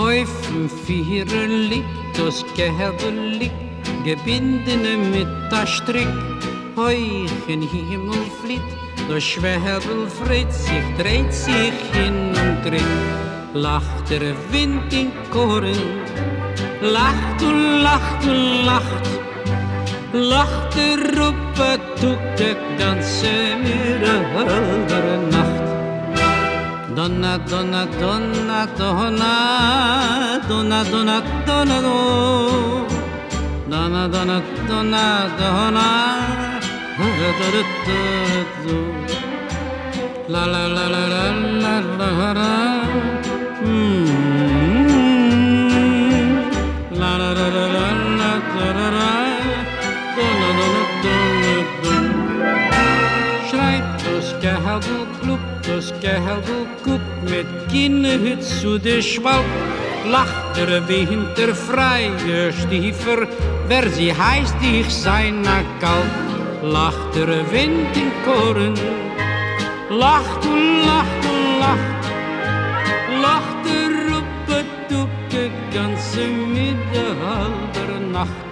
Auf dem Vierer liegt das Gehäberlick, gebindene mit der Strick. Heuch in Himmel flieht, das Schwäbel fritt sich, dreht sich hin und dreht. Lacht der Wind in Koren, lacht und lacht und lacht. Lacht der Ruppe, tut der ganze Nacht. Donna, donna, donna, donna, donna, donna, donna, do. Donna, donna, donna, donna, La la la la la la la la La la la la la la la la Donna, donna, donna, donna Schreit das lacht der Winter stiefer, wer sie heißt, ich sei nakalt. Lach der Wind in Koren, lacht und lacht und lacht, lacht der op het doek, de ganse halber nacht.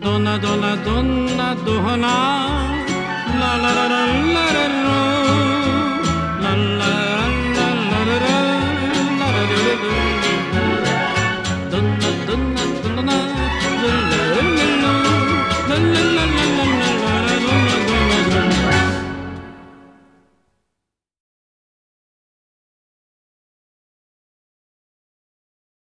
Donna donna donna donna la la la la la la la la la la la la